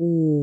Ooh.